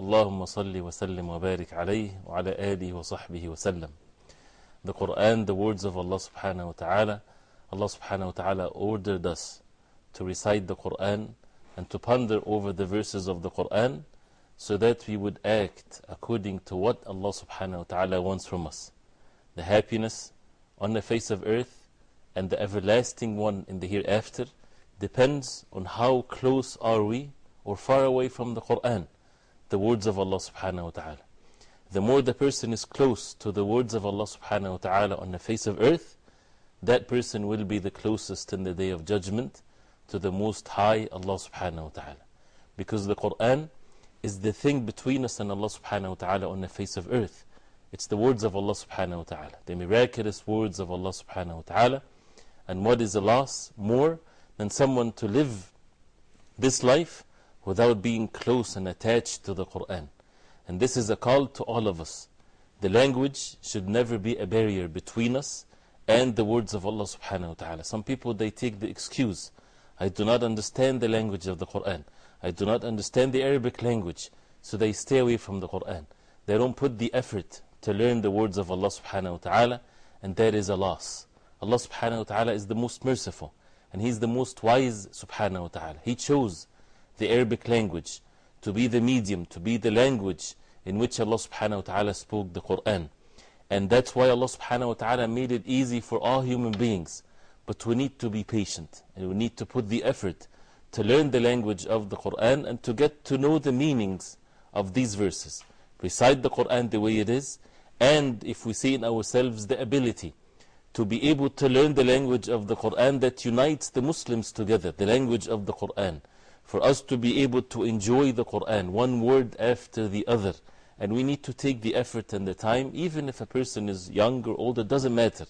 اللهم صل وسلم وبارك عليه وعلى آله وصحبه وسلم The Quran, the words of Allah subhanahu wa ta'ala Allah subhanahu wa ta'ala ordered us to recite the Quran and to ponder over the verses of the Quran so that we would act according to what Allah subhanahu wa ta'ala wants from us. The happiness on the face of earth and the everlasting one in the hereafter depends on how close are we or far away from the Quran, the words of Allah subhanahu wa ta'ala. The more the person is close to the words of Allah subhanahu wa ta'ala on the face of earth, that person will be the closest in the day of judgment to the Most High Allah subhanahu wa ta'ala. Because the Quran is the thing between us and Allah subhanahu wa ta'ala on the face of earth. It's the words of Allah subhanahu wa ta'ala, the miraculous words of Allah subhanahu wa ta'ala. And what is a loss more than someone to live this life without being close and attached to the Quran? And this is a call to all of us. The language should never be a barrier between us and the words of Allah subhanahu wa ta'ala. Some people they take the excuse, I do not understand the language of the Quran. I do not understand the Arabic language. So they stay away from the Quran. They don't put the effort to learn the words of Allah subhanahu wa ta'ala, and that is a loss. Allah subhanahu wa ta'ala is the most merciful, and He is the most wise subhanahu wa ta'ala. He chose the Arabic language to be the medium, to be the language in which Allah subhanahu wa ta'ala spoke the Quran. And that's why Allah subhanahu wa ta'ala made it easy for all human beings. But we need to be patient, and we need to put the effort to learn the language of the Quran and to get to know the meanings of these verses. Recite the Quran the way it is, and if we see in ourselves the ability to be able to learn the language of the Quran that unites the Muslims together, the language of the Quran, for us to be able to enjoy the Quran one word after the other. And we need to take the effort and the time, even if a person is young or older, doesn't matter.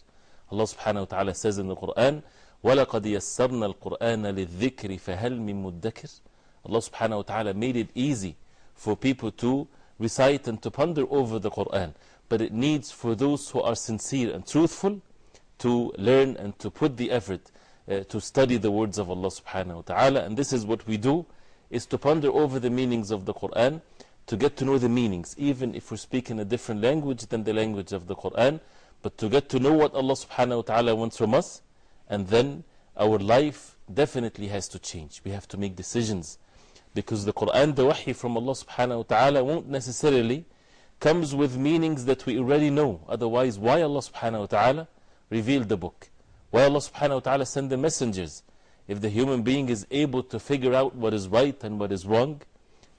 Allah subhanahu wa ta'ala says in the Quran, وَلَقَدْ يَسَّرْنَا الْقُرْآنَ لِلذِّكْرِ فَهَلْ مِن مُدَّكِرٍ Allah subhanahu wa ta'ala made it easy for people to recite and to ponder over the Quran. But it needs for those who are sincere and truthful to learn and to put the effort uh, uh, to study the words of Allah subhanahu wa ta'ala. And this is what we do, is to ponder over the meanings of the Quran, to get to know the meanings, even if we speak in a different language than the language of the Quran, but to get to know what Allah subhanahu wa ta'ala wants from us, and then our life definitely has to change. We have to make decisions. Because the Quran, the wahi from Allah subhanahu wa ta'ala, won't necessarily comes with meanings that we already know. Otherwise, why Allah subhanahu wa ta'ala revealed the book? Why Allah subhanahu wa ta'ala send the messengers? If the human being is able to figure out what is right and what is wrong,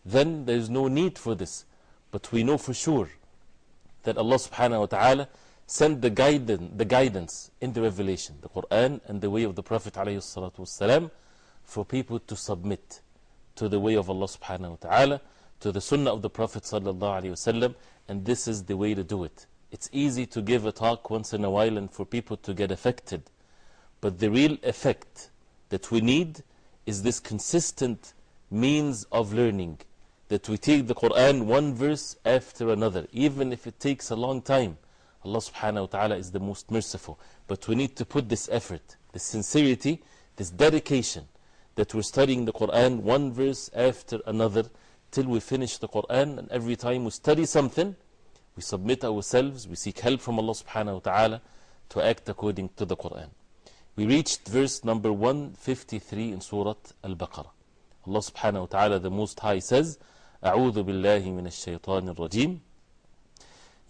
then there is no need for this. But we know for sure that Allah subhanahu wa ta'ala sent the guidance, the guidance in the revelation, the Quran and the way of the Prophet والسلام, for people to submit to the way of Allah subhanahu wa ta'ala, to the sunnah of the Prophet sallallahu alayhi wasallam, and this is the way to do it. It's easy to give a talk once in a while and for people to get affected. but the real effect that we need is this consistent means of learning. That we take the Quran one verse after another, even if it takes a long time. Allah subhanahu wa ta'ala is the most merciful. But we need to put this effort, this sincerity, this dedication that we're studying the Quran one verse after another till we finish the Quran. And every time we study something, we submit ourselves, we seek help from Allah subhanahu wa ta'ala to act according to the Quran. We reached verse number 153 in Surah Al-Baqarah. Allah subhanahu wa ta'ala, the Most High says, أعوذ بالله من الشيطان الرجيم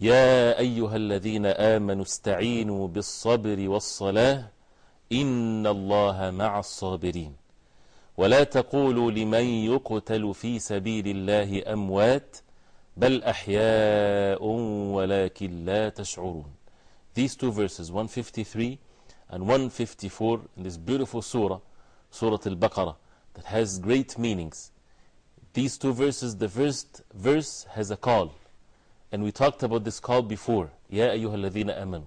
يا أيها الذين آمنوا استعينوا بالصبر والصلاة إن الله مع الصابرين ولا تقولوا لمن يقتل في سبيل الله أموات بل أحياء ولكن لا تشعرون These two verses 153 and 154 in this beautiful surah, Surah Al Baqarah, that has great meanings. These two verses, the first verse has a call, and we talked about this call before. Ya ayyuha alladhina amanu.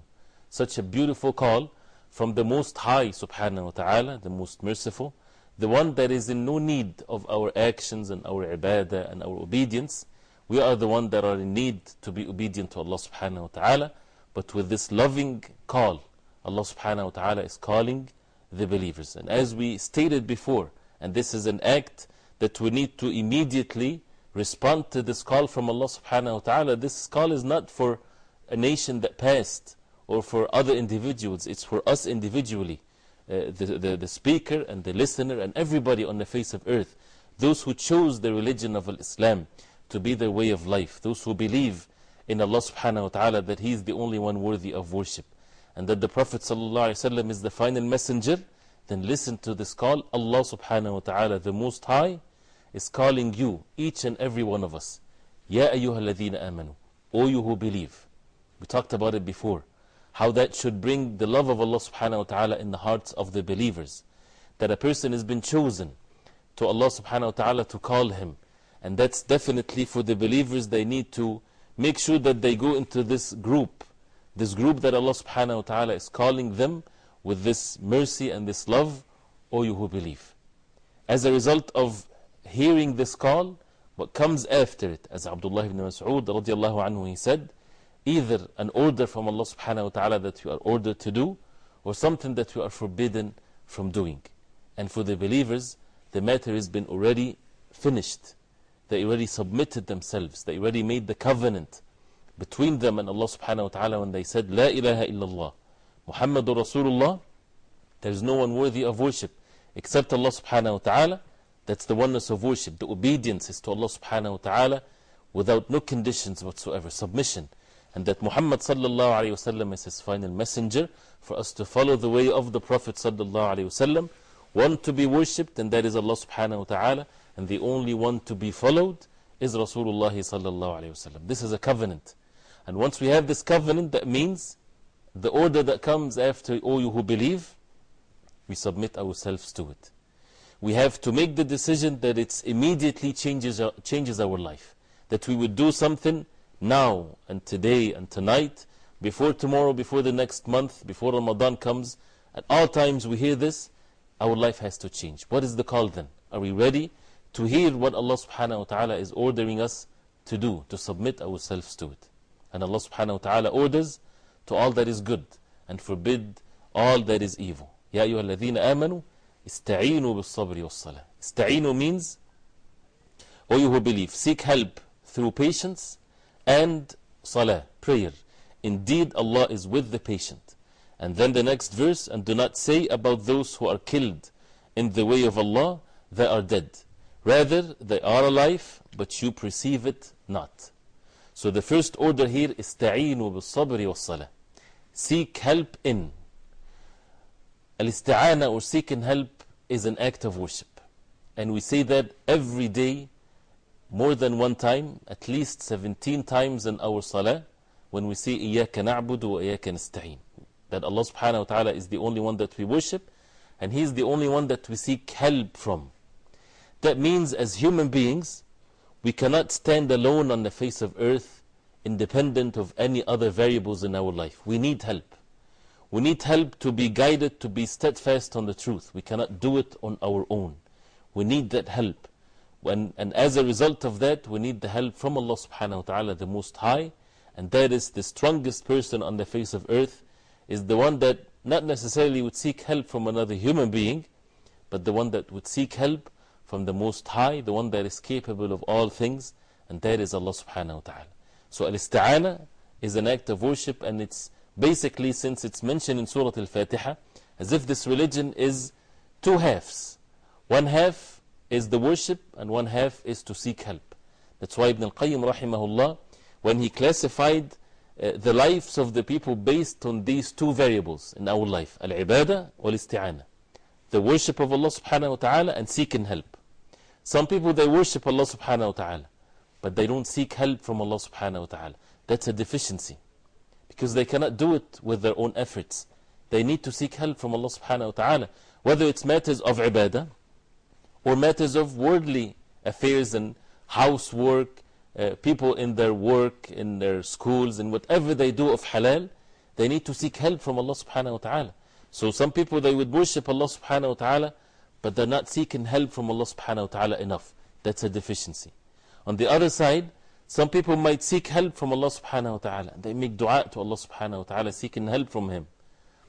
Such a beautiful call from the Most High, subhanahu wa ta'ala, the Most Merciful, the one that is in no need of our actions and our ibadah and our obedience. We are the one that are in need to be obedient to Allah subhanahu wa ta'ala, but with this loving call. Allah subhanahu wa ta'ala is calling the believers. And as we stated before, and this is an act that we need to immediately respond to this call from Allah subhanahu wa ta'ala. This call is not for a nation that passed or for other individuals, it's for us individually. Uh, the, the, the speaker and the listener and everybody on the face of earth, those who chose the religion of Islam to be their way of life, those who believe in Allah subhanahu wa ta'ala that He is the only one worthy of worship, and that the Prophet sallam is the final messenger, then listen to this call. Allah subhanahu wa ta'ala, the Most High, is calling you, each and every one of us. Ya ayyuha alladhina amanu, O you who believe. We talked about it before how that should bring the love of Allah subhanahu wa ta'ala in the hearts of the believers. That a person has been chosen to Allah subhanahu wa ta'ala to call him. And that's definitely for the believers, they need to make sure that they go into this group. This group that Allah subhanahu wa ta'ala is calling them with this mercy and this love, O you who believe. As a result of hearing this call, what comes after it, as Abdullah ibn Mas'ud radiallahu anhu he said, either an order from Allah subhanahu wa ta'ala that you are ordered to do, or something that you are forbidden from doing. And for the believers, the matter has been already finished. They already submitted themselves. They already made the covenant between them and Allah subhanahu wa ta'ala when they said, La ilaha illallah, Muhammadur Rasulullah. There is no one worthy of worship except Allah subhanahu wa ta'ala. That's the oneness of worship. The obedience is to Allah subhanahu wa ta'ala without no conditions whatsoever. Submission and that Muhammad sallallahu alayhi wasallam is his final messenger for us to follow the way of the Prophet sallallahu alayhi wasallam, one to be worshipped, and that is Allah subhanahu wa ta'ala, and the only one to be followed is Rasulullah sallallahu alayhi wasallam. This is a covenant. And once we have this covenant, that means the order that comes after all you who believe, we submit ourselves to it. We have to make the decision that it immediately changes our, changes our life. That we would do something now and today and tonight, before tomorrow, before the next month, before Ramadan comes, at all times we hear this, our life has to change. What is the call then? Are we ready to hear what Allah subhanahu wa ta'ala is ordering us to do, to submit ourselves to it? And Allah subhanahu wa ta'ala orders to all that is good and forbid all that is evil. Ya أيها الذين آمنوا استعينوا بالصبر والصلاة. Ista'inu means, O you who believe, seek help through patience and salah, prayer. Indeed, Allah is with the patient. And then the next verse, and do not say about those who are killed in the way of Allah, they are dead. Rather, they are alive, but you perceive it not. So the first order here is تعينوا wa-sala, Seek help in. Al-isti'ana or seeking help is an act of worship. And we say that every day, more than one time, at least 17 times in our salah, when we say إِيَّاكَ نَعْبُدُ وَإِيَّاكَ نَسْتَعِينُ That Allah subhanahu wa ta'ala is the only one that we worship, and He is the only one that we seek help from. That means as human beings, we cannot stand alone on the face of earth, independent of any other variables in our life. We need help. We need help to be guided, to be steadfast on the truth. We cannot do it on our own. We need that help. When, and as a result of that, we need the help from Allah subhanahu wa ta'ala, the Most High. And that is the strongest person on the face of earth, is the one that not necessarily would seek help from another human being, but the one that would seek help from the Most High, the one that is capable of all things, and that is Allah subhanahu wa ta'ala. So al-isti'ana is an act of worship, and it's basically, since it's mentioned in Surah Al-Fatiha, as if this religion is two halves. One half is the worship and one half is to seek help. That's why Ibn al-Qayyim rahimahullah, when he classified uh, the lives of the people based on these two variables in our life al ibadah wal isti'ana. The worship of Allah subhanahu wa ta'ala and seeking help. Some people they worship Allah subhanahu wa ta'ala, but they don't seek help from Allah subhanahu wa ta'ala. That's a deficiency because they cannot do it with their own efforts. They need to seek help from Allah subhanahu wa ta'ala, whether it's matters of ibadah or matters of worldly affairs and housework, uh, people in their work, in their schools, in whatever they do of halal, they need to seek help from Allah subhanahu wa ta'ala. So some people they would worship Allah subhanahu wa ta'ala, but they're not seeking help from Allah subhanahu wa ta'ala enough. That's a deficiency. On the other side, some people might seek help from Allah subhanahu wa ta'ala. They make dua to Allah subhanahu wa ta'ala, seeking help from Him.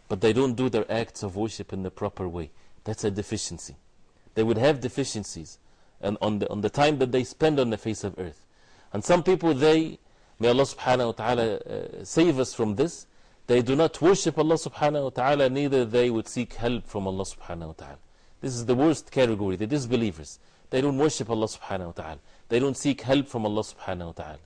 But they don't do their acts of worship in the proper way. That's a deficiency. They would have deficiencies and on, the, on the time that they spend on the face of earth. And some people, they, may Allah subhanahu wa ta'ala uh, save us from this, they do not worship Allah subhanahu wa ta'ala, neither they would seek help from Allah subhanahu wa ta'ala. This is the worst category, the disbelievers. They don't worship Allah subhanahu wa ta'ala. They don't seek help from Allah subhanahu wa ta'ala.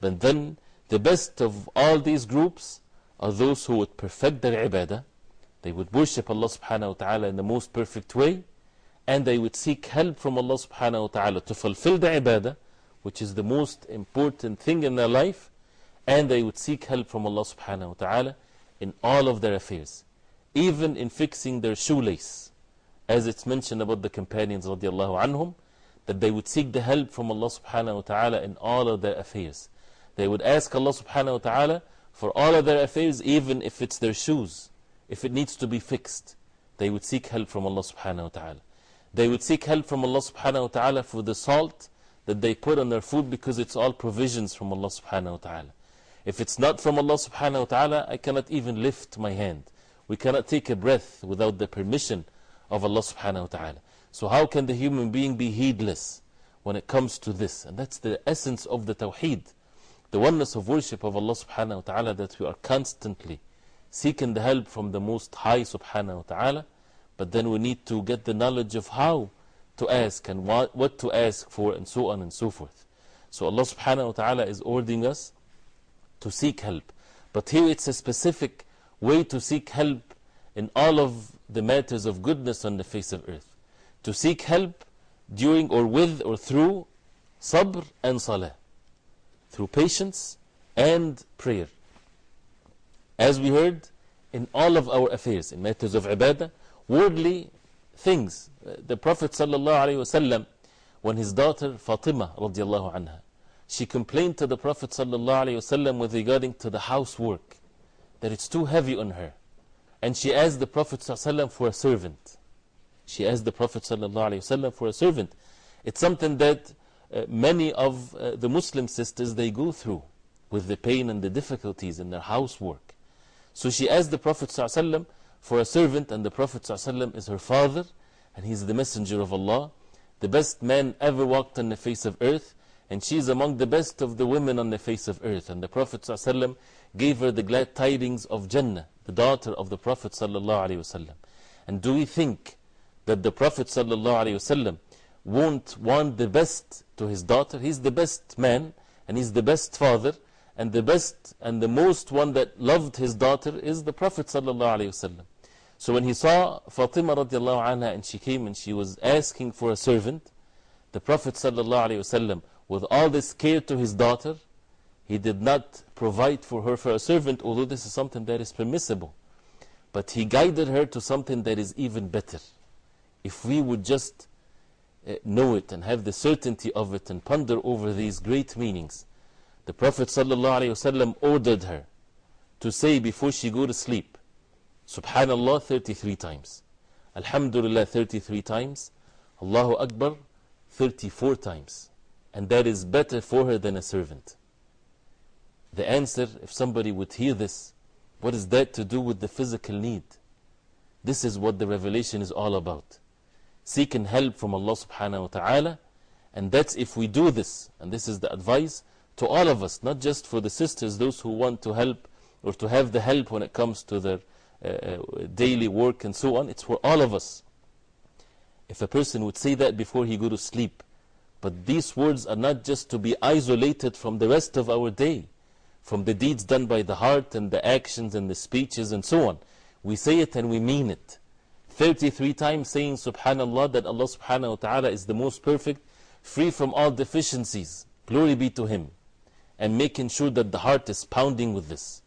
But then, the best of all these groups are those who would perfect their ibadah. They would worship Allah subhanahu wa ta'ala in the most perfect way. And they would seek help from Allah subhanahu wa ta'ala to fulfill the ibadah, which is the most important thing in their life. And they would seek help from Allah subhanahu wa ta'ala in all of their affairs, even in fixing their shoelace. As it's mentioned about the companions radiallahu anhum, that they would seek the help from Allah subhanahu wa ta'ala in all of their affairs. They would ask Allah subhanahu wa ta'ala for all of their affairs, even if it's their shoes, if it needs to be fixed. They would seek help from Allah subhanahu wa ta'ala. They would seek help from Allah subhanahu wa ta'ala for the salt that they put on their food because it's all provisions from Allah subhanahu wa ta'ala. If it's not from Allah subhanahu wa ta'ala, I cannot even lift my hand. We cannot take a breath without the permission of Allah subhanahu wa ta'ala. So, how can the human being be heedless when it comes to this? And that's the essence of the Tawheed, the oneness of worship of Allah subhanahu wa ta'ala, that we are constantly seeking the help from the Most High subhanahu wa ta'ala. But then we need to get the knowledge of how to ask and what, what to ask for, and so on and so forth. So, Allah subhanahu wa ta'ala is ordering us to seek help. But here it's a specific way to seek help in all of the matters of goodness on the face of earth to seek help during or with or through sabr and salah, through patience and prayer. As we heard, in all of our affairs, in matters of ibadah, worldly things. The Prophet ﷺ, when his daughter Fatima radiallahu she complained to the Prophet ﷺ with regarding to the housework, that it's too heavy on her. And she asked the Prophet ﷺ for a servant. She asked the Prophet ﷺ for a servant. It's something that uh, many of uh, the Muslim sisters they go through with the pain and the difficulties in their housework. So she asked the Prophet ﷺ for a servant, and the Prophet ﷺ is her father, and he's the messenger of Allah, the best man ever walked on the face of earth, and she's among the best of the women on the face of earth. And the Prophet ﷺ gave her the glad tidings of Jannah, the daughter of the Prophet. ﷺ. And do we think that the Prophet ﷺ won't want the best to his daughter. He's the best man and he's the best father. And the best and the most one that loved his daughter is the Prophet ﷺ. So when he saw Fatima radiallahu anha and she came and she was asking for a servant, the Prophet ﷺ, with all this care to his daughter, he did not provide for her for a servant, although this is something that is permissible. But he guided her to something that is even better if we would just uh, know it and have the certainty of it and ponder over these great meanings. The Prophet ﷺ ordered her to say before she go to sleep, Subhanallah 33 times, Alhamdulillah 33 times, Allahu Akbar 34 times. And that is better for her than a servant. The answer, if somebody would hear this, what is that to do with the physical need? This is what the revelation is all about seeking help from Allah subhanahu wa ta'ala. And that's if we do this, and this is the advice to all of us, not just for the sisters, those who want to help or to have the help when it comes to their uh, uh, daily work and so on. It's for all of us. If a person would say that before he go to sleep, but these words are not just to be isolated from the rest of our day, from the deeds done by the heart and the actions and the speeches and so on. We say it and we mean it. 33 times saying Subhanallah that Allah subhanahu wa ta'ala is the most perfect, free from all deficiencies. Glory be to Him. And making sure that the heart is pounding with this.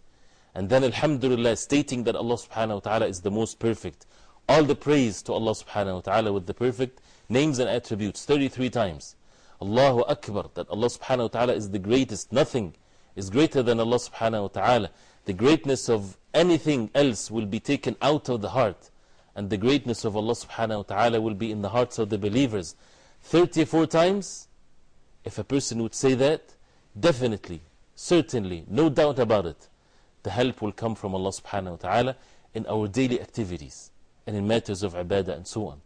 And then Alhamdulillah stating that Allah subhanahu wa ta'ala is the most perfect. All the praise to Allah subhanahu wa ta'ala with the perfect names and attributes 33 times. Allahu Akbar, that Allah subhanahu wa ta'ala is the greatest. Nothing is greater than Allah subhanahu wa ta'ala. The greatness of anything else will be taken out of the heart. And the greatness of Allah subhanahu wa ta'ala will be in the hearts of the believers. 34 times, if a person would say that, definitely, certainly, no doubt about it, the help will come from Allah subhanahu wa ta'ala in our daily activities and in matters of ibadah and so on.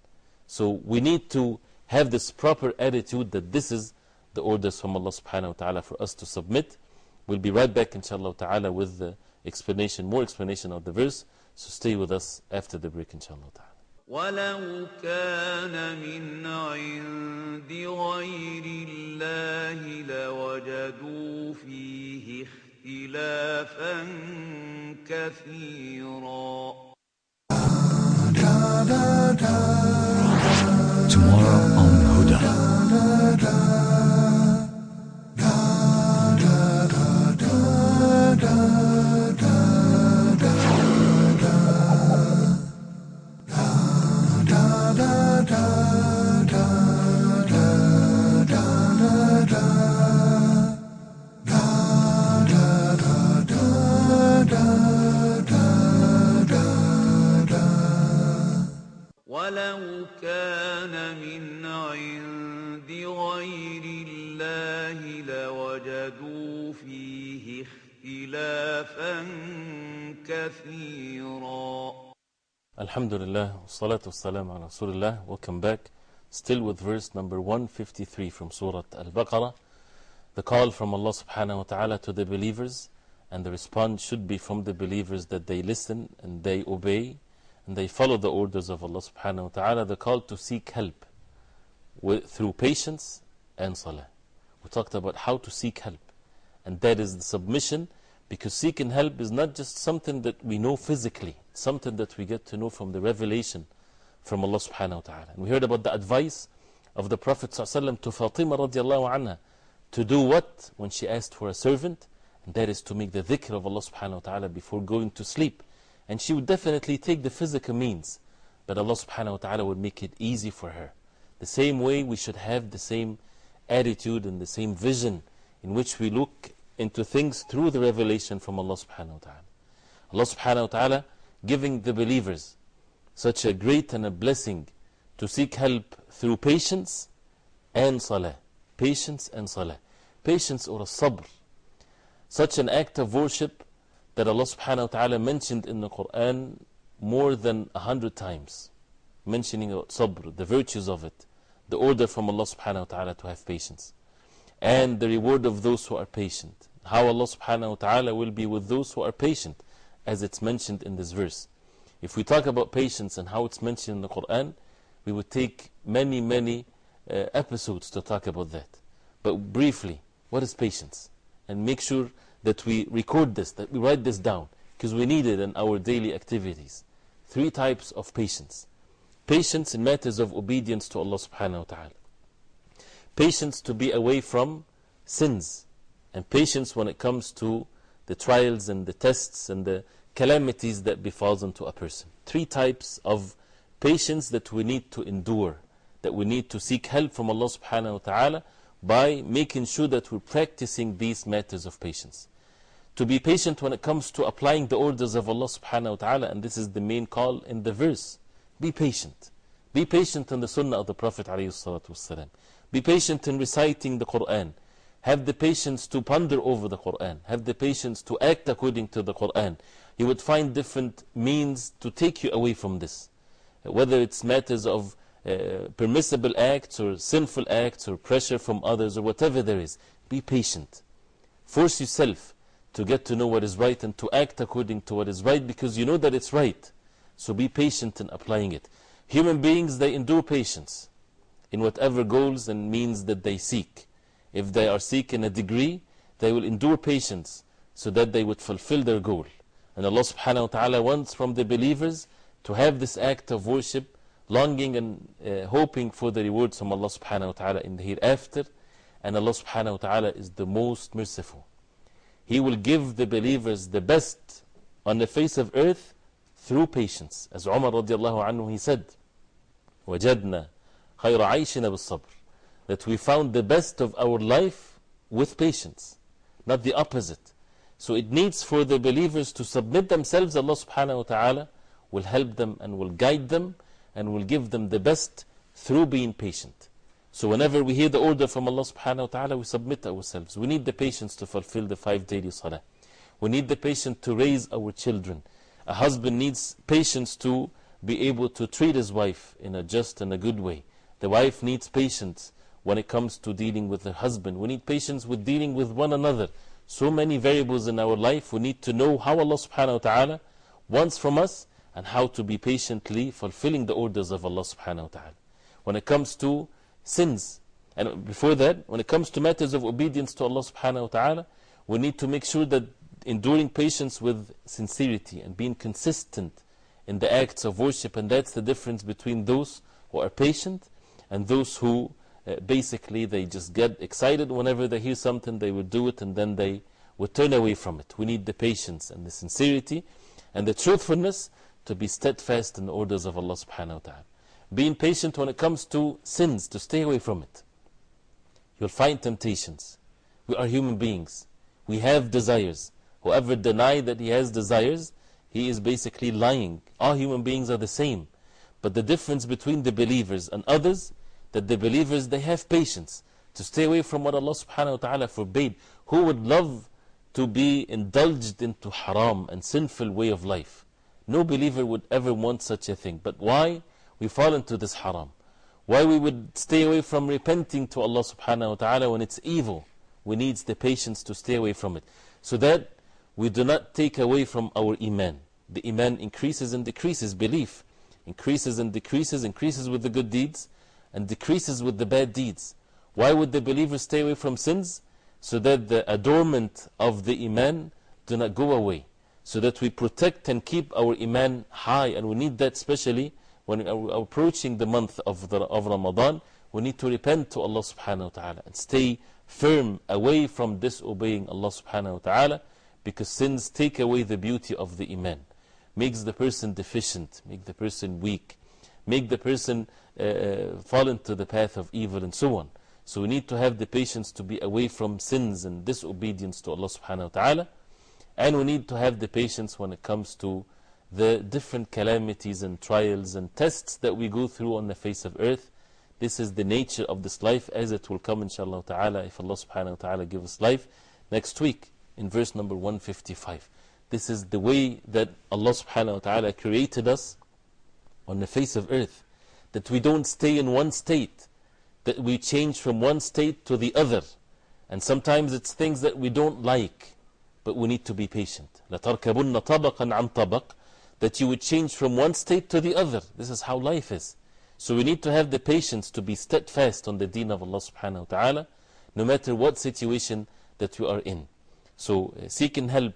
So we need to have this proper attitude that this is the orders from Allah subhanahu wa ta'ala for us to submit. We'll be right back inshallah ta'ala with the explanation, more explanation of the verse. So stay with us after the break inshallah ta'ala. ولو كان من عند غير الله لوجدوا فيه اختلافا كثيرا Tomorrow on Huda. ولو كان من عند غير الله لوجدوا اختلافا كثيرا Alhamdulillah, salatu wassalam ala Rasulullah. Welcome back. Still with verse number 153 from Surah Al Baqarah. The call from Allah subhanahu wa ta'ala to the believers, and the response should be from the believers that they listen and they obey and they follow the orders of Allah subhanahu wa ta'ala. The call to seek help with, through patience and salah. We talked about how to seek help, and that is the submission because seeking help is not just something that we know physically, something that we get to know from the revelation from Allah subhanahu wa ta'ala. And we heard about the advice of the Prophet to Fatima radiallahu anha to do what when she asked for a servant, and that is to make the dhikr of Allah subhanahu wa ta'ala before going to sleep. And she would definitely take the physical means, but Allah subhanahu wa ta'ala would make it easy for her. The same way we should have the same attitude and the same vision in which we look into things through the revelation from Allah subhanahu wa ta'ala. Allah subhanahu wa ta'ala giving the believers such a great and a blessing to seek help through patience and salah. Patience and salah. Patience or a sabr. Such an act of worship that Allah subhanahu wa ta'ala mentioned in the Quran more than a hundred times. Mentioning sabr, the virtues of it, the order from Allah subhanahu wa ta'ala to have patience. And the reward of those who are patient. How Allah subhanahu wa ta'ala will be with those who are patient, as it's mentioned in this verse. If we talk about patience and how it's mentioned in the Quran, we would take many, many uh, episodes to talk about that. But briefly, what is patience? And make sure that we record this, that we write this down, because we need it in our daily activities. Three types of patience patience in matters of obedience to Allah subhanahu wa ta'ala, patience to be away from sins, and patience when it comes to the trials and the tests and the calamities that befalls unto a person. Three types of patience that we need to endure, that we need to seek help from Allah subhanahu wa ta'ala by making sure that we're practicing these matters of patience. To be patient when it comes to applying the orders of Allah subhanahu wa ta'ala, and this is the main call in the verse. Be patient. Be patient in the sunnah of the Prophet alayhi salatu wasalam. Be patient in reciting the Quran. Have the patience to ponder over the Quran. Have the patience to act according to the Quran. You would find different means to take you away from this. Whether it's matters of uh, permissible acts or sinful acts or pressure from others or whatever there is. Be patient. Force yourself to get to know what is right and to act according to what is right because you know that it's right. So be patient in applying it. Human beings, they endure patience in whatever goals and means that they seek. If they are seeking a degree, they will endure patience so that they would fulfill their goal. And Allah subhanahu wa ta'ala wants from the believers to have this act of worship, longing and uh, hoping for the rewards from Allah subhanahu wa ta'ala in the hereafter. And Allah subhanahu wa ta'ala is the most merciful. He will give the believers the best on the face of earth through patience. As Umar radiallahu anhu he said, وَجَدْنَا خَيْرَ عَيْشِنَا بِالصَّبْرِ That we found the best of our life with patience, not the opposite. So it needs for the believers to submit themselves, Allah subhanahu wa ta'ala will help them and will guide them and will give them the best through being patient. So whenever we hear the order from Allah subhanahu wa ta'ala, we submit ourselves. We need the patience to fulfill the five daily salah. We need the patience to raise our children. A husband needs patience to be able to treat his wife in a just and a good way. The wife needs patience when it comes to dealing with her husband. We need patience with dealing with one another. So many variables in our life. We need to know how Allah subhanahu wa ta'ala wants from us and how to be patiently fulfilling the orders of Allah subhanahu wa ta'ala. When it comes to sins, and before that, when it comes to matters of obedience to Allah subhanahu wa ta'ala, we need to make sure that enduring patience with sincerity and being consistent in the acts of worship, and that's the difference between those who are patient and those who uh, basically they just get excited whenever they hear something, they would do it and then they would turn away from it. We need the patience and the sincerity and the truthfulness to be steadfast in the orders of Allah subhanahu wa ta'ala. Being patient when it comes to sins, to stay away from it. You'll find temptations. We are human beings. We have desires. Whoever denies that he has desires, he is basically lying. All human beings are the same. But the difference between the believers and others, that the believers, they have patience to stay away from what Allah subhanahu wa ta'ala forbade. Who would love to be indulged into haram and sinful way of life? No believer would ever want such a thing. But why we fall into this haram? Why we would stay away from repenting to Allah subhanahu wa ta'ala when it's evil? We need the patience to stay away from it. So that we do not take away from our Iman. The Iman increases and decreases, belief increases and decreases, increases with the good deeds and decreases with the bad deeds. Why would the believer stay away from sins? So that the adornment of the Iman do not go away. So that we protect and keep our Iman high. And we need that especially when we are approaching the month of, the, of Ramadan. We need to repent to Allah subhanahu wa ta'ala and stay firm away from disobeying Allah subhanahu wa ta'ala because sins take away the beauty of the Iman makes the person deficient, make the person weak, make the person Uh, uh, fall into the path of evil and so on. So we need to have the patience to be away from sins and disobedience to Allah subhanahu wa ta'ala. And we need to have the patience when it comes to the different calamities and trials and tests that we go through on the face of earth. This is the nature of this life as it will come inshallah ta'ala if Allah subhanahu wa ta'ala give us life next week in verse number 155. This is the way that Allah subhanahu wa ta'ala created us on the face of earth That we don't stay in one state, that we change from one state to the other. And sometimes it's things that we don't like, but we need to be patient. لَتَرْكَبُنَّ طَبَقًا عَنْ طَبَقٍ That you would change from one state to the other. This is how life is. So we need to have the patience to be steadfast on the deen of Allah subhanahu wa ta'ala, no matter what situation that you are in. So uh, seeking help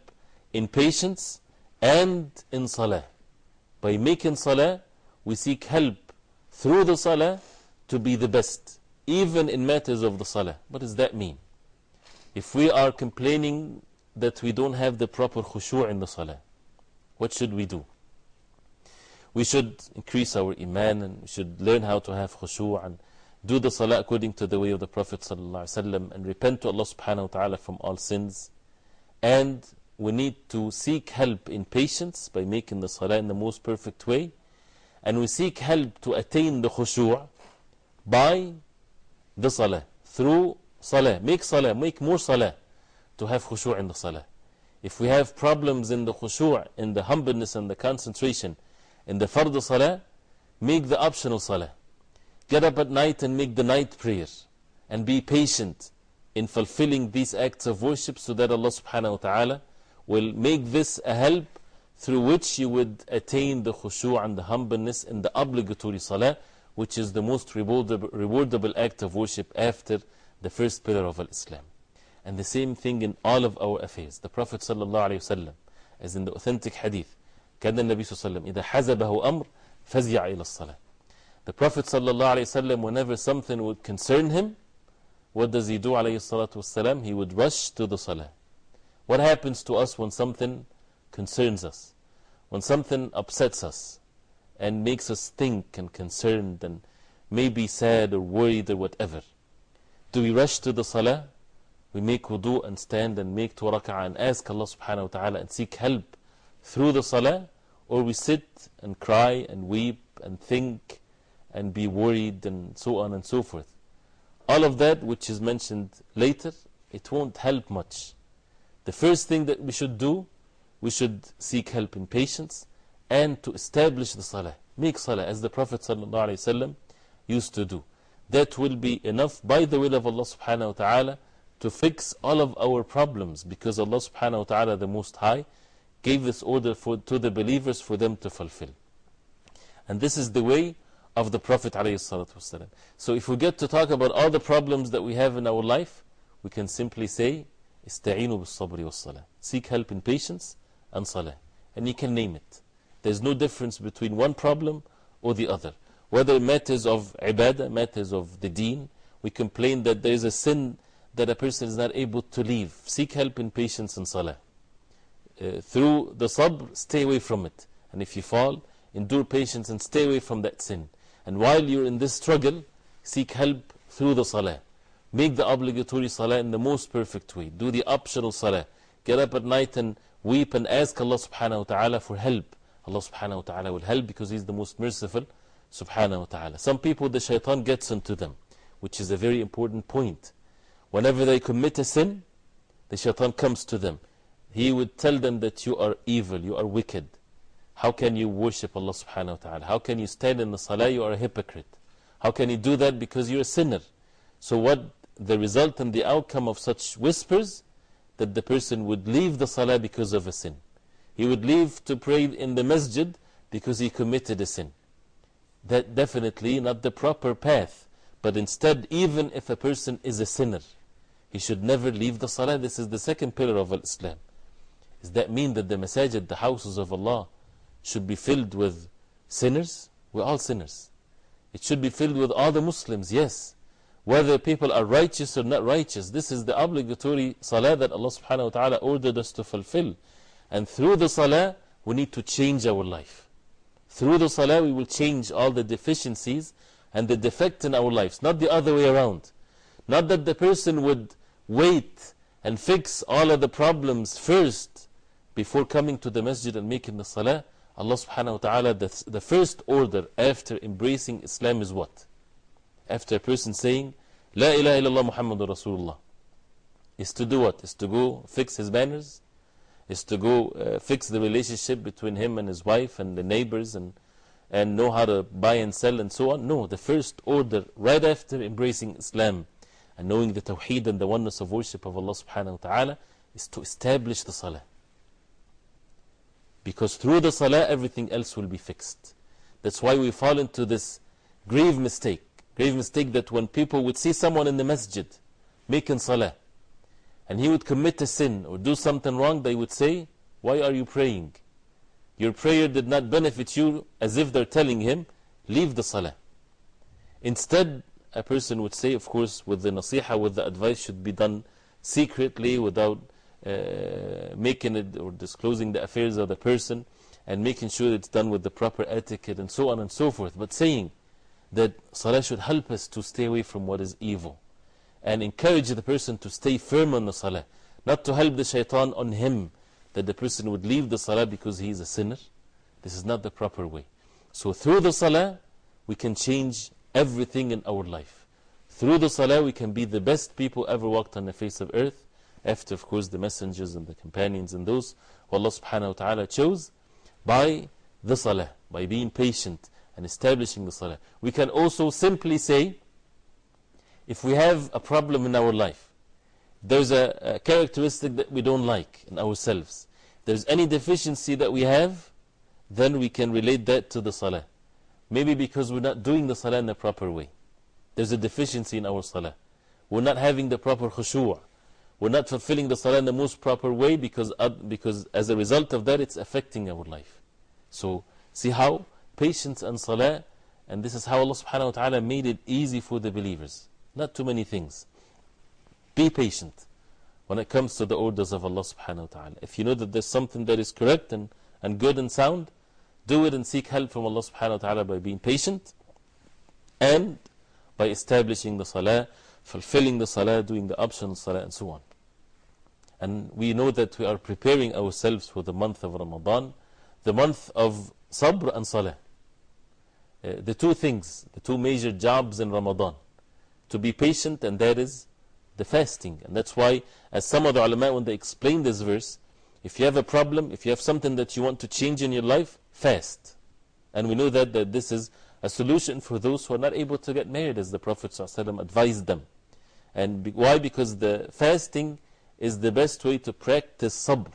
in patience and in salah. By making salah, we seek help through the salah to be the best, even in matters of the salah. What does that mean? If we are complaining that we don't have the proper khushu' in the salah, what should we do? We should increase our iman and we should learn how to have khushu' and do the salah according to the way of the Prophet ﷺ and repent to Allah subhanahu wa ta'ala from all sins. And we need to seek help in patience by making the salah in the most perfect way. And we seek help to attain the khushu' by the salah. Through salah. Make salah, make more salah to have khushu' in the salah. If we have problems in the khushu', in the humbleness and the concentration, in the fard salah, make the optional salah. Get up at night and make the night prayer. And be patient in fulfilling these acts of worship so that Allah subhanahu wa ta'ala will make this a help through which you would attain the khushu' and the humbleness in the obligatory salah, which is the most rewardable, rewardable act of worship after the first pillar of Islam. And the same thing in all of our affairs. The Prophet ﷺ, as in the authentic hadith, كان النبي صلى الله عليه وسلم إذا حزبه أمر فزع إلى الصلاة. The Prophet ﷺ, whenever something would concern him, what does he do عليه الصلاة والسلام? He would rush to the salah. What happens to us when something concerns us? When something upsets us and makes us think and concerned and maybe sad or worried or whatever? Do we rush to the salah? We make wudu and stand and make two and ask Allah subhanahu wa ta'ala and seek help through the salah? Or we sit and cry and weep and think and be worried and so on and so forth. All of that which is mentioned later, it won't help much. The first thing that we should do, we should seek help in patience and to establish the salah. Make salah as the Prophet ﷺ used to do. That will be enough by the will of Allah subhanahu wa ta'ala to fix all of our problems because Allah subhanahu wa ta'ala, the Most High, gave this order for, to the believers for them to fulfill. And this is the way of the Prophet. ﷺ. So if we get to talk about all the problems that we have in our life, we can simply say. Seek help in patience and salah. And you can name it. There's no difference between one problem or the other. Whether matters of ibadah, matters of the deen, we complain that there is a sin that a person is not able to leave. Seek help in patience and salah. Uh, through the sabr, stay away from it. And if you fall, endure patience and stay away from that sin. And while you're in this struggle, seek help through the salah. Make the obligatory salah in the most perfect way. Do the optional salah. Get up at night and weep and ask Allah subhanahu wa ta'ala for help. Allah subhanahu wa ta'ala will help because He's the most merciful subhanahu wa ta'ala. Some people, the shaitan gets into them, which is a very important point. Whenever they commit a sin, the shaitan comes to them. He would tell them that you are evil, you are wicked. How can you worship Allah subhanahu wa ta'ala? How can you stand in the salah? You are a hypocrite. How can you do that? Because you're a sinner. So, what the result and the outcome of such whispers? That the person would leave the salah because of a sin. He would leave to pray in the masjid because he committed a sin. That definitely not the proper path. But instead, even if a person is a sinner, he should never leave the salah. This is the second pillar of Islam. Does that mean that the masajid, the houses of Allah, should be filled with sinners? We're all sinners. It should be filled with all the Muslims, yes. Whether people are righteous or not righteous, this is the obligatory salah that Allah subhanahu wa ta'ala ordered us to fulfill. And through the salah, we need to change our life. Through the salah, we will change all the deficiencies and the defect in our lives, not the other way around. Not that the person would wait and fix all of the problems first before coming to the masjid and making the salah. Allah subhanahu wa ta'ala, the, the first order after embracing Islam is what? After a person saying, La ilaha illallah Muhammadur Rasulullah, is to do what? Is to go fix his manners, is to go uh, fix the relationship between him and his wife and the neighbors and, and know how to buy and sell and so on. No, the first order, right after embracing Islam and knowing the Tawheed and the oneness of worship of Allah subhanahu wa ta'ala, is to establish the Salah. Because through the Salah, everything else will be fixed. That's why we fall into this grave mistake. Grave mistake that when people would see someone in the masjid making Salah, and he would commit a sin or do something wrong, they would say, Why are you praying? Your prayer did not benefit you, as if they're telling him, Leave the Salah. Instead, a person would say, of course, with the nasiha, with the advice, should be done secretly without uh, making it or disclosing the affairs of the person and making sure it's done with the proper etiquette and so on and so forth. But saying that Salah should help us to stay away from what is evil and encourage the person to stay firm on the Salah, not to help the shaitan on him that the person would leave the Salah because he is a sinner. This is not the proper way. So, through the Salah, we can change everything in our life. Through the Salah, we can be the best people ever walked on the face of earth. After, of course, the messengers and the companions and those who Allah subhanahu wa ta'ala chose by the Salah, by being patient and establishing the Salah. We can also simply say, if we have a problem in our life, there's a, a characteristic that we don't like in ourselves, there's any deficiency that we have, then we can relate that to the Salah. Maybe because we're not doing the Salah in the proper way. There's a deficiency in our Salah. We're not having the proper khushu'. We're not fulfilling the salah in the most proper way because, uh, because as a result of that, it's affecting our life. So, see how patience and salah, and this is how Allah subhanahu wa ta'ala made it easy for the believers. Not too many things. Be patient when it comes to the orders of Allah subhanahu wa ta'ala. If you know that there's something that is correct and, and good and sound, do it and seek help from Allah subhanahu wa ta'ala by being patient and by establishing the salah, fulfilling the salah, doing the optional salah, and so on. And we know that we are preparing ourselves for the month of Ramadan, the month of sabr and salah. Uh, the two things, the two major jobs in Ramadan. To be patient, and that is the fasting. And that's why, as some of the ulama, when they explain this verse, if you have a problem, if you have something that you want to change in your life, fast. And we know that, that this is a solution for those who are not able to get married, as the Prophet ﷺ advised them. And be, why? Because the fasting is the best way to practice sabr.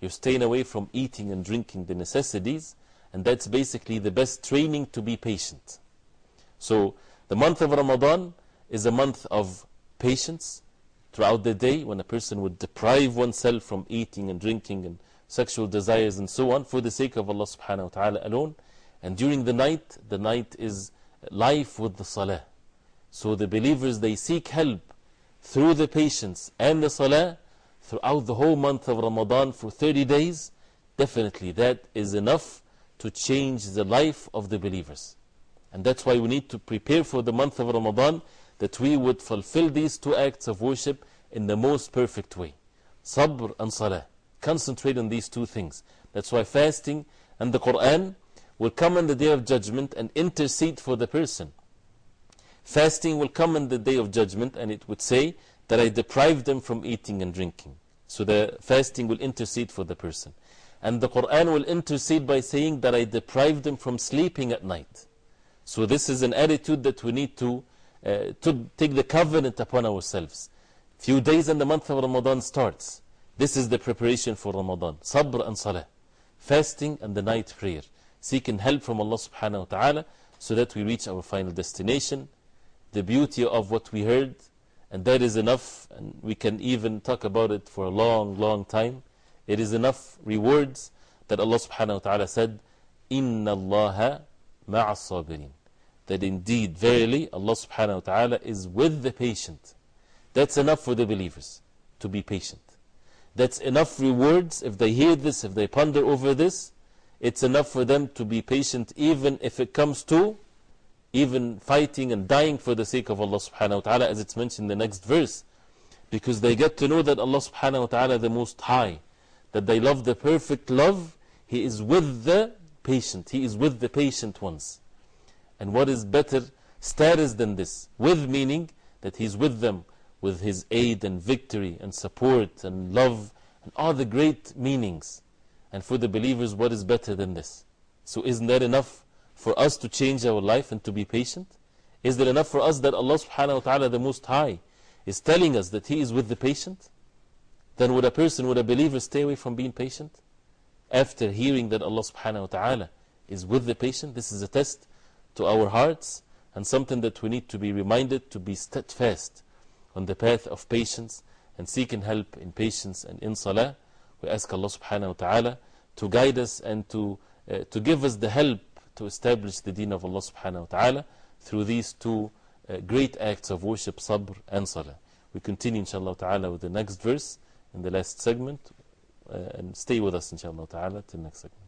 You're staying away from eating and drinking the necessities, and that's basically the best training to be patient. So, the month of Ramadan is a month of patience throughout the day when a person would deprive oneself from eating and drinking and sexual desires and so on for the sake of Allah subhanahu wa ta'ala alone. And during the night, the night is life with the salah. So the believers, they seek help through the patience and the salah throughout the whole month of Ramadan for 30 days. Definitely that is enough to change the life of the believers. And that's why we need to prepare for the month of Ramadan that we would fulfill these two acts of worship in the most perfect way. Sabr and salah. Concentrate on these two things. That's why fasting and the Quran will come on the day of judgment and intercede for the person. Fasting will come on the day of judgment and it would say that I deprived them from eating and drinking. So the fasting will intercede for the person. And the Quran will intercede by saying that I deprived them from sleeping at night. So this is an attitude that we need to, uh, to take the covenant upon ourselves. Few days in the month of Ramadan starts. This is the preparation for Ramadan. Sabr and Salah. Fasting and the night prayer. Seeking help from Allah subhanahu wa ta'ala so that we reach our final destination. The beauty of what we heard, and that is enough, and we can even talk about it for a long, long time. It is enough rewards that Allah subhanahu wa ta'ala said, Inna Allah ma'a sabirin. That indeed, verily, Allah subhanahu wa ta'ala is with the patient. That's enough for the believers to be patient. That's enough rewards if they hear this, if they ponder over this. It's enough for them to be patient even if it comes to even fighting and dying for the sake of Allah subhanahu wa ta'ala, as it's mentioned in the next verse. Because they get to know that Allah subhanahu wa ta'ala, the Most High, that they love the perfect love, He is with the patient. He is with the patient ones. And what is better status than this? With meaning that He's with them with His aid and victory and support and love and all the great meanings. And for the believers, what is better than this? So, isn't that enough for us to change our life and to be patient? Is there enough for us that Allah subhanahu wa ta'ala, the Most High, is telling us that He is with the patient? Then would a person, would a believer stay away from being patient? After hearing that Allah subhanahu wa ta'ala is with the patient, this is a test to our hearts and something that we need to be reminded to be steadfast on the path of patience and seeking help in patience and in salah. We ask Allah subhanahu wa ta'ala to guide us and to, uh, to give us the help to establish the deen of Allah subhanahu wa ta'ala through these two uh, great acts of worship, sabr and salah. We continue inshallah ta'ala with the next verse in the last segment uh, and stay with us inshallah ta'ala till next segment.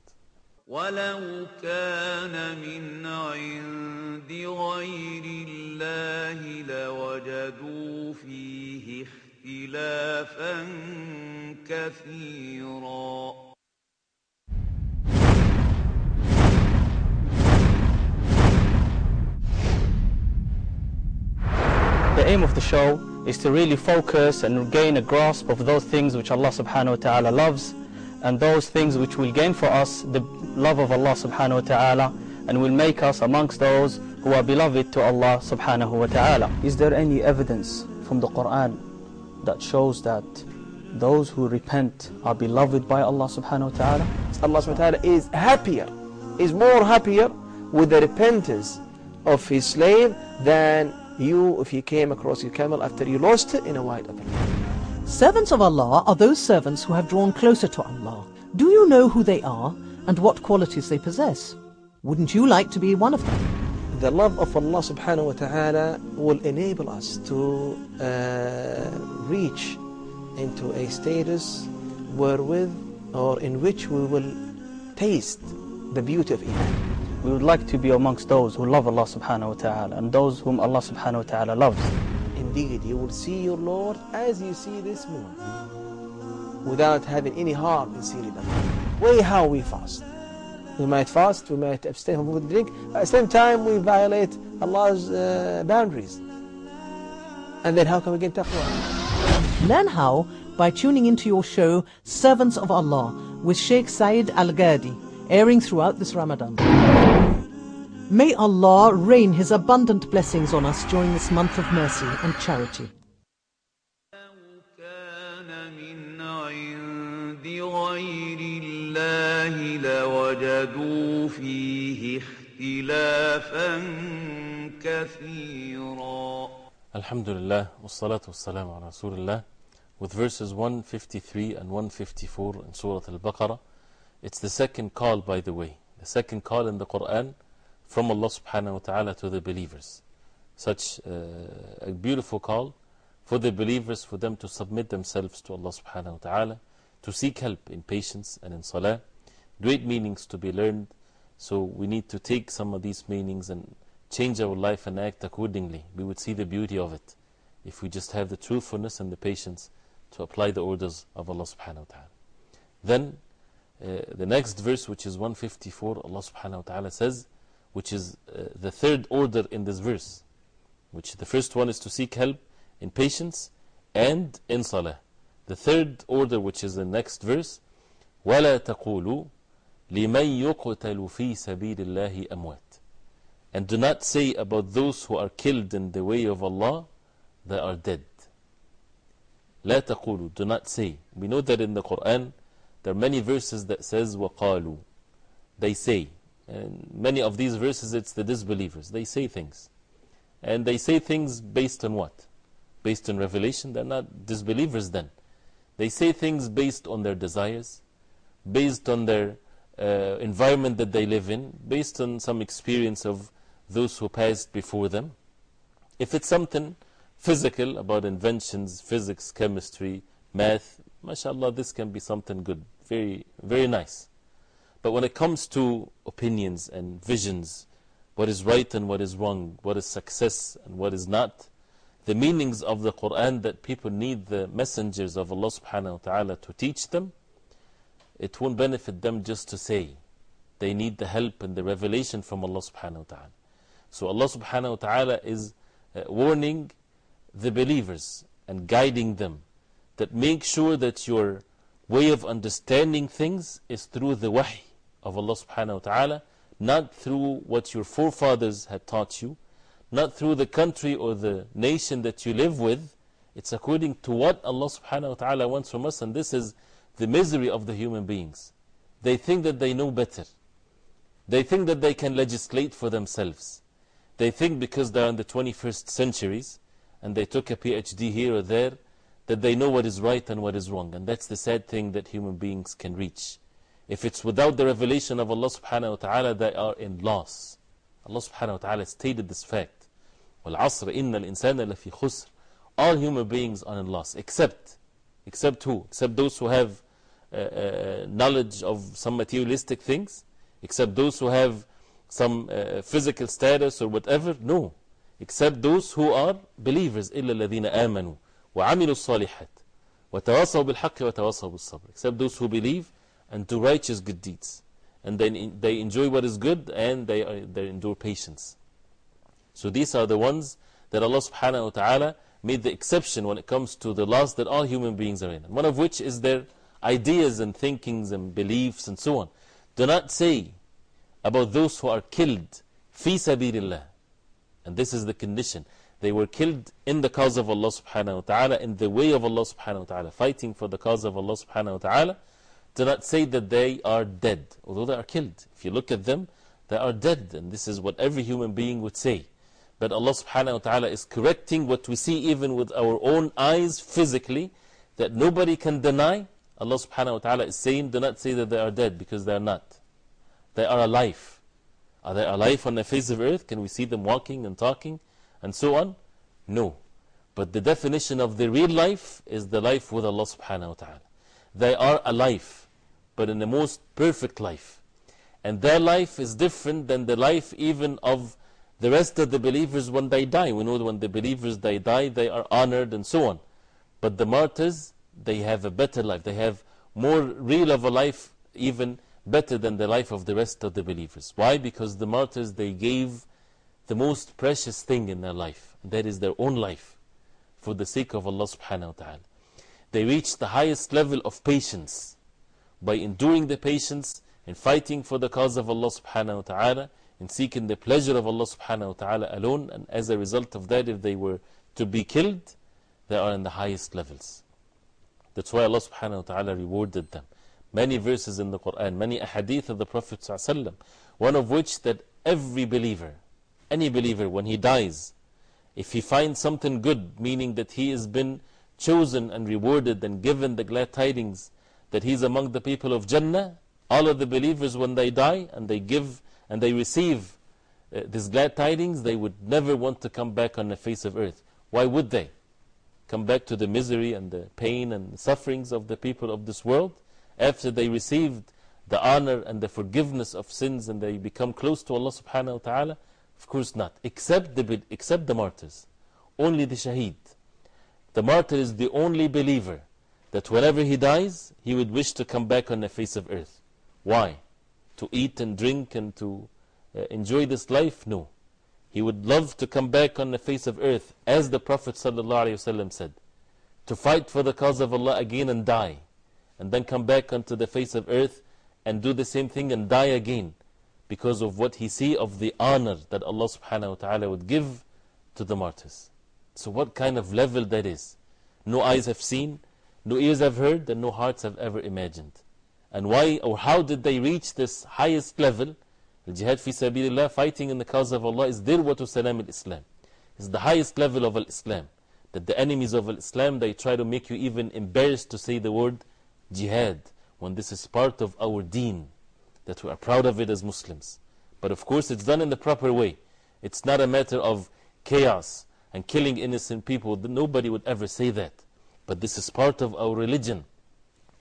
ولو كان من عند غير الله لوجدوا فيه اختلافا كثيرا The aim of the show is to really focus and gain a grasp of those things which Allah subhanahu wa ta'ala loves and those things which will gain for us the love of Allah subhanahu wa ta'ala and will make us amongst those who are beloved to Allah subhanahu wa ta'ala. Is there any evidence from the Quran that shows that those who repent are beloved by Allah subhanahu wa ta'ala? Allah subhanahu wa ta'ala is happier, is more happier with the repentance of his slave than you if you came across your camel after you lost it in a wide open. Servants of Allah are those servants who have drawn closer to Allah. Do you know who they are and what qualities they possess? Wouldn't you like to be one of them? The love of Allah subhanahu wa ta'ala will enable us to uh, reach into a status wherewith or in which we will taste the beauty of Iman. We would like to be amongst those who love Allah subhanahu wa ta'ala and those whom Allah subhanahu wa ta'ala loves. Indeed, you will see your Lord as you see this moon without having any harm in seeing it. Way how we fast. We might fast, we might abstain from food and drink. At the same time, we violate Allah's uh, boundaries. And then how can we get taqwa? Learn how by tuning into your show Servants of Allah with Sheikh Saeed Al Ghadi, airing throughout this Ramadan. May Allah rain His abundant blessings on us during this month of mercy and charity. Alhamdulillah, wassalatu wassalamu ala Rasulullah. With verses 153 and 154 in Surah Al Baqarah, it's the second call, by the way, the second call in the Quran from Allah subhanahu wa ta'ala to the believers. Such uh, a beautiful call for the believers, for them to submit themselves to Allah subhanahu wa ta'ala, to seek help in patience and in salah. Great meanings to be learned. So we need to take some of these meanings and change our life and act accordingly. We would see the beauty of it if we just have the truthfulness and the patience to apply the orders of Allah subhanahu wa ta'ala. Then, uh, the next verse, which is 154, Allah subhanahu wa ta'ala says, which is uh, the third order in this verse, which the first one is to seek help in patience and in salah. The third order, which is the next verse, وَلَا تَقُولُوا لِمَنْ يُقْتَلُ فِي سَبِيلِ اللَّهِ أَمْوَاتٍ And do not say about those who are killed in the way of Allah, they are dead. لا تقولوا, do not say. We know that in the Quran, there are many verses that says وَقَالُوا They say. Many of these verses, it's the disbelievers. They say things. And they say things based on what? Based on revelation? They're not disbelievers then. They say things based on their desires, based on their uh, environment that they live in, based on some experience of those who passed before them. If it's something physical about inventions, physics, chemistry, math, mashallah, this can be something good, very, very nice. But when it comes to opinions and visions, what is right and what is wrong, what is success and what is not, the meanings of the Quran that people need the messengers of Allah subhanahu wa ta'ala to teach them, it won't benefit them just to say. They need the help and the revelation from Allah subhanahu wa ta'ala. So Allah subhanahu wa ta'ala is uh, warning the believers and guiding them that make sure that your way of understanding things is through the wahy of Allah subhanahu wa ta'ala, not through what your forefathers had taught you, not through the country or the nation that you live with. It's according to what Allah subhanahu wa ta'ala wants from us, and this is the misery of the human beings. They think that they know better. They think that they can legislate for themselves. They think because they're in the 21st centuries and they took a PhD here or there that they know what is right and what is wrong. And that's the sad thing that human beings can reach. If it's without the revelation of Allah subhanahu wa ta'ala, they are in loss. Allah subhanahu wa ta'ala stated this fact. وَالْعَصْرِ إِنَّ الْإِنسَانَ لَفِي خُسْرٍ All human beings are in loss, except, except who? Except those who have uh, uh, knowledge of some materialistic things, except those who have some uh, physical status or whatever. No, except those who are believers. إِلَّا الَّذِينَ آمَنُوا وَعَمِلُوا الصَّالِحَاتِ وَتَوَصَّوْا بِالْحَقِّ وَتَوَصَّوْا بِالصَّبْرِ Except those who believe and do righteous good deeds. And then they enjoy what is good and they, are, they endure patience. So these are the ones that Allah subhanahu wa ta'ala made the exception when it comes to the laws that all human beings are in. One of which is their ideas and thinkings and beliefs and so on. Do not say about those who are killed, fi sabilillah. And this is the condition. They were killed in the cause of Allah subhanahu wa ta'ala, in the way of Allah subhanahu wa ta'ala, fighting for the cause of Allah subhanahu wa ta'ala. Do not say that they are dead, although they are killed. If you look at them, they are dead. And this is what every human being would say. But Allah subhanahu wa ta'ala is correcting what we see even with our own eyes physically, that nobody can deny, Allah subhanahu wa ta'ala is saying, do not say that they are dead because they are not. They are alive. Are they alive on the face of earth? Can we see them walking and talking and so on? No. But the definition of the real life is the life with Allah subhanahu wa ta'ala. They are alive, but in the most perfect life. And their life is different than the life even of the rest of the believers when they die. We know that when the believers they die, they are honored and so on. But the martyrs, they have a better life. They have more real of a life, even better than the life of the rest of the believers. Why? Because the martyrs, they gave the most precious thing in their life. That is their own life for the sake of Allah subhanahu wa ta'ala. They reached the highest level of patience by enduring the patience and fighting for the cause of Allah subhanahu wa ta'ala and seeking the pleasure of Allah subhanahu wa ta'ala alone. And as a result of that, if they were to be killed, they are in the highest levels. That's why Allah subhanahu wa ta'ala rewarded them. Many verses in the Quran, many ahadith of the Prophet sallallahu one of which that every believer, any believer, when he dies, if he finds something good, meaning that he has been chosen and rewarded and given the glad tidings that he is among the people of Jannah, all of the believers, when they die and they give and they receive uh, these glad tidings, they would never want to come back on the face of earth. Why would they? Come back to the misery and the pain and sufferings of the people of this world after they received the honor and the forgiveness of sins and they become close to Allah subhanahu wa ta'ala? Of course not, except the, except the martyrs. Only the shaheed. The martyr is the only believer that whenever he dies, he would wish to come back on the face of earth. Why? To eat and drink and to uh, enjoy this life? No. He would love to come back on the face of earth, as the Prophet ﷺ said, to fight for the cause of Allah again and die, and then come back onto the face of earth and do the same thing and die again because of what he see of the honor that Allah subhanahu wa ta'ala would give to the martyrs. So, what kind of level that is? No eyes have seen, no ears have heard, and no hearts have ever imagined. And why or how did they reach this highest level? The jihad fi sabilillah, fighting in the cause of Allah, is dirwatu salam al Islam. It's the highest level of al Islam. That the enemies of al Islam they try to make you even embarrassed to say the word jihad when this is part of our deen, that we are proud of it as Muslims. But of course, it's done in the proper way. It's not a matter of chaos and killing innocent people. Nobody would ever say that. But this is part of our religion.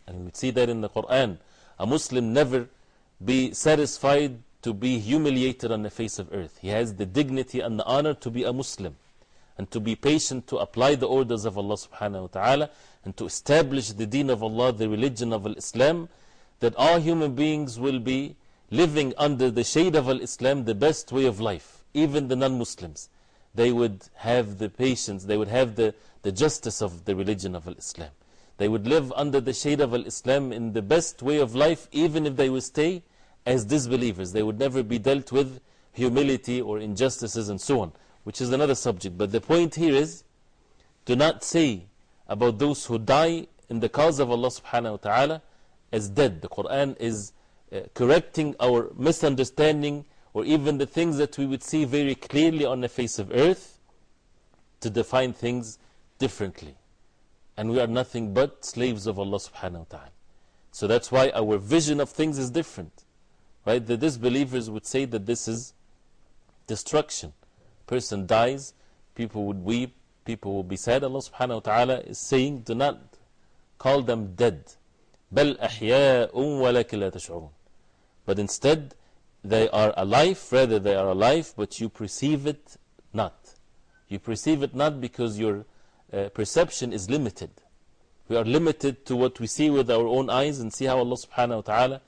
And we see that in the Quran. A Muslim never be satisfied to be humiliated on the face of earth. He has the dignity and the honor to be a Muslim and to be patient to apply the orders of Allah subhanahu wa ta'ala and to establish the deen of Allah, the religion of Islam, that all human beings will be living under the shade of Islam, the best way of life, even the non Muslims. They would have the patience, they would have the, the justice of the religion of Islam. They would live under the shade of Islam in the best way of life, even if they would stay as disbelievers. They would never be dealt with humility or injustices and so on, which is another subject. But the point here is do not say about those who die in the cause of Allah subhanahu wa ta'ala as dead. The Quran is uh, correcting our misunderstanding or even the things that we would see very clearly on the face of earth to define things differently. And we are nothing but slaves of Allah subhanahu wa ta'ala. So that's why our vision of things is different. Right? The disbelievers would say that this is destruction. Person dies, people would weep, people will be sad. Allah subhanahu wa ta'ala is saying, do not call them dead. بل أحياء ولكن لا تشعرون. But instead, they are alive, rather they are alive, but you perceive it not. You perceive it not because your uh, perception is limited. We are limited to what we see with our own eyes and see how Allah subhanahu wa ta'ala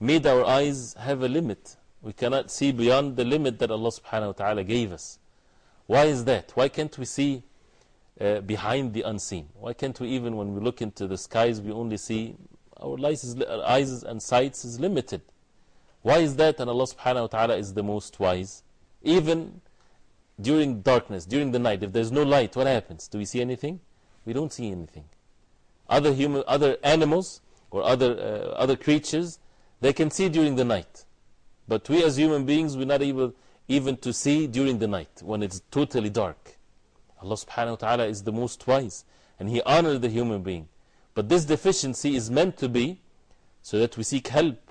made our eyes have a limit. We cannot see beyond the limit that Allah subhanahu wa ta'ala gave us. Why is that? Why can't we see uh, behind the unseen? Why can't we even, when we look into the skies, we only see our eyes and sights is limited? Why is that? And Allah subhanahu wa ta'ala is the most wise. Even during darkness, during the night, if there's no light, what happens? Do we see anything? We don't see anything. Other, human, other animals or other, uh, other creatures, they can see during the night. But we as human beings, we're not able even to see during the night when it's totally dark. Allah subhanahu wa ta'ala is the most wise. And He honored the human being But this deficiency is meant to be so that we seek help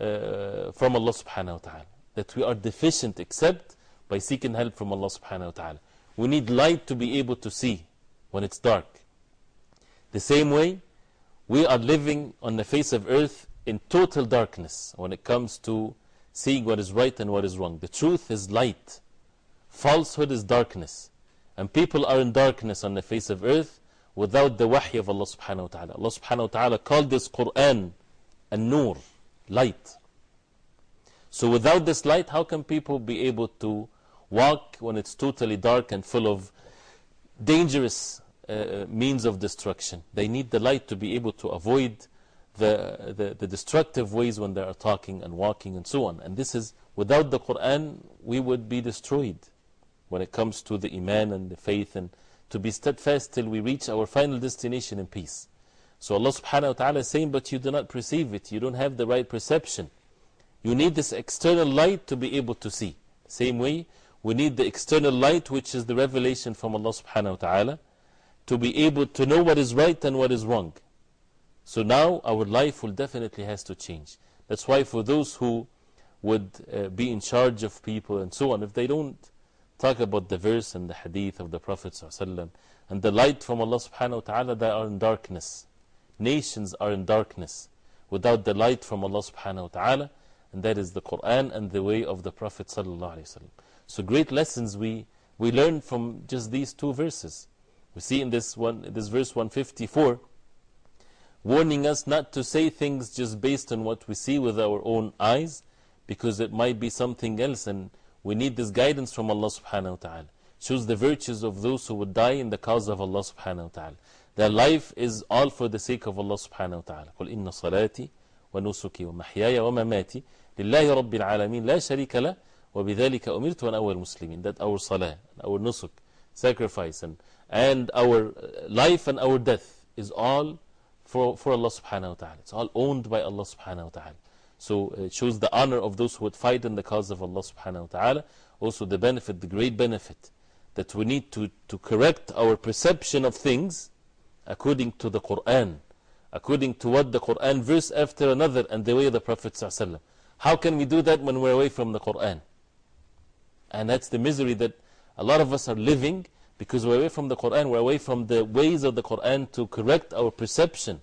Uh, from Allah subhanahu wa ta'ala. That we are deficient except by seeking help from Allah subhanahu wa ta'ala. We need light to be able to see when it's dark. The same way, we are living on the face of earth in total darkness when it comes to seeing what is right and what is wrong. The truth is light, falsehood is darkness. And people are in darkness on the face of earth without the wahy of Allah subhanahu wa ta'ala. Allah subhanahu wa ta'ala called this Quran an nur, light. So without this light, how can people be able to walk when it's totally dark and full of dangerous uh, means of destruction? They need the light to be able to avoid the, the, the destructive ways when they are talking and walking and so on. And this is, without the Quran, we would be destroyed when it comes to the Iman and the faith and to be steadfast till we reach our final destination in peace. So Allah subhanahu wa ta'ala is saying, but you do not perceive it, you don't have the right perception. You need this external light to be able to see. Same way, we need the external light, which is the revelation from Allah subhanahu wa ta'ala, to be able to know what is right and what is wrong. So now our life will definitely has to change. That's why for those who would uh, be in charge of people and so on, if they don't talk about the verse and the hadith of the Prophet and the light from Allah subhanahu wa ta'ala, they are in darkness. Nations are in darkness without the light from Allah subhanahu wa ta'ala, and that is the Quran and the way of the Prophet. So great lessons we, we learn from just these two verses. We see in this, one, this verse 154 warning us not to say things just based on what we see with our own eyes, because it might be something else, and we need this guidance from Allah subhanahu wa ta'ala. Shows the virtues of those who would die in the cause of Allah subhanahu wa ta'ala. Their life is all for the sake of Allah subhanahu wa ta'ala. قل إن صلاتي ونسكي ومحياي ومماتي لله رب العالمين لا شريك له وبذلك أمرت وأنا أول مسلمين. That our salah, our nusuk, sacrifice, and, and our life and our death is all for, for Allah subhanahu wa ta'ala. It's all owned by Allah subhanahu wa ta'ala. So it shows the honor of those who would fight in the cause of Allah subhanahu wa ta'ala. Also the benefit, the great benefit, that we need to, to correct our perception of things according to the Quran, according to what the Quran verse after another and the way of the Prophet ﷺ. How can we do that when we're away from the Quran? And that's the misery that a lot of us are living because we're away from the Quran, we're away from the ways of the Quran to correct our perception,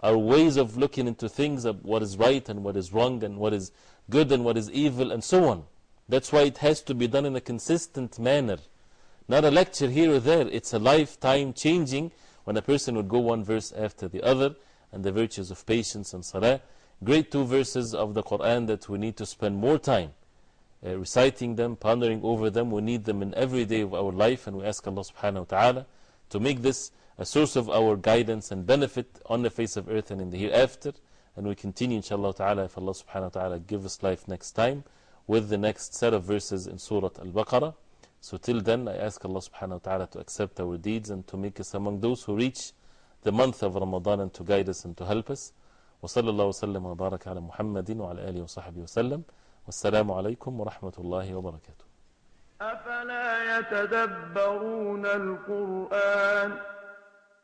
our ways of looking into things, of what is right and what is wrong, and what is good and what is evil, and so on. That's why it has to be done in a consistent manner. Not a lecture here or there, it's a lifetime changing when a person would go one verse after the other, and the virtues of patience and salah. Great two verses of the Quran that we need to spend more time uh, reciting them, pondering over them. We need them in every day of our life, and we ask Allah subhanahu wa ta'ala to make this a source of our guidance and benefit on the face of earth and in the hereafter. And we continue, inshallah ta'ala, if Allah subhanahu wa ta'ala give us life next time, with the next set of verses in Surah Al Baqarah. So till then, I ask Allah subhanahu wa ta'ala to accept our deeds and to make us among those who reach the month of Ramadan and to guide us and to help us. وصلى الله وسلم وبارك على محمد وعلى آله وصحبه وسلم والسلام عليكم ورحمة الله وبركاته أفلا يتدبرون القرآن